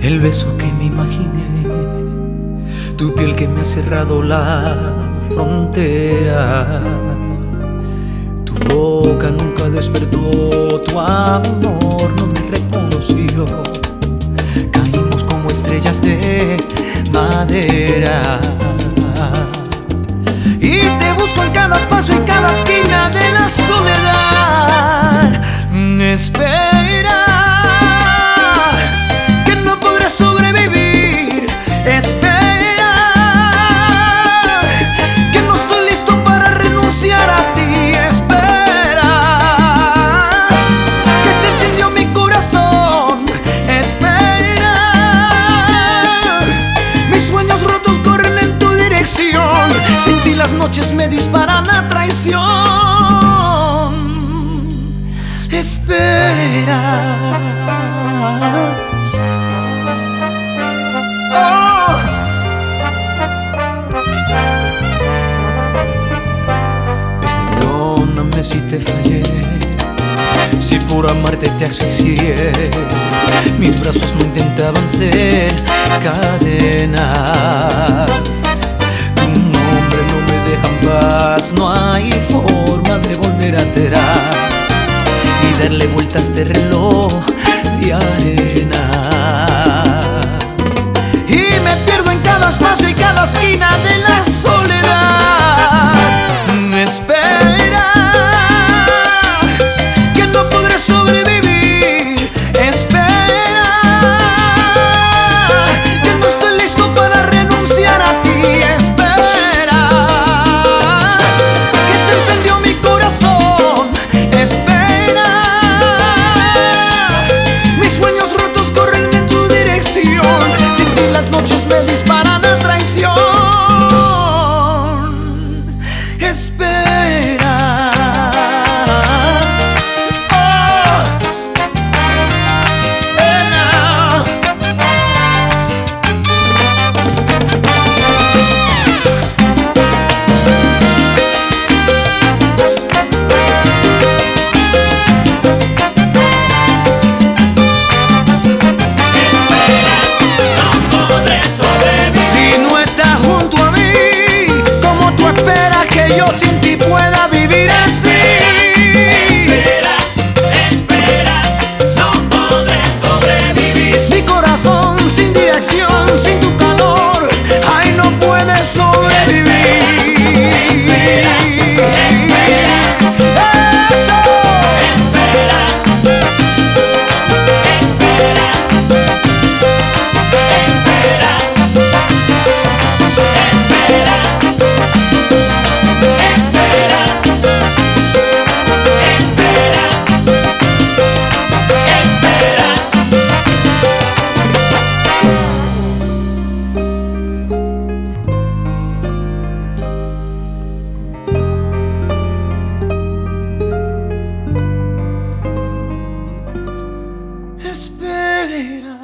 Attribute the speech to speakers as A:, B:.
A: el beso que me imaginé, tu piel que me ha cerrado la frontera. Tu boca nunca despertó, tu amor no me reconoció. Caímos como estrellas de madera. Y te busco en cada espacio, en cada esquina de la soledad. Espera. Noches me disparan a traición. Espera. Oh. Perdóname si te fallé. Si por amarte te asfixié, mis brazos no intentaban ser cadenas de reloj de arena. Y me pierdo en cada espacio y cada esquina Eu sinto. espera.